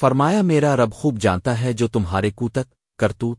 فرمایا میرا رب خوب جانتا ہے جو تمہارے کوتک کرتوت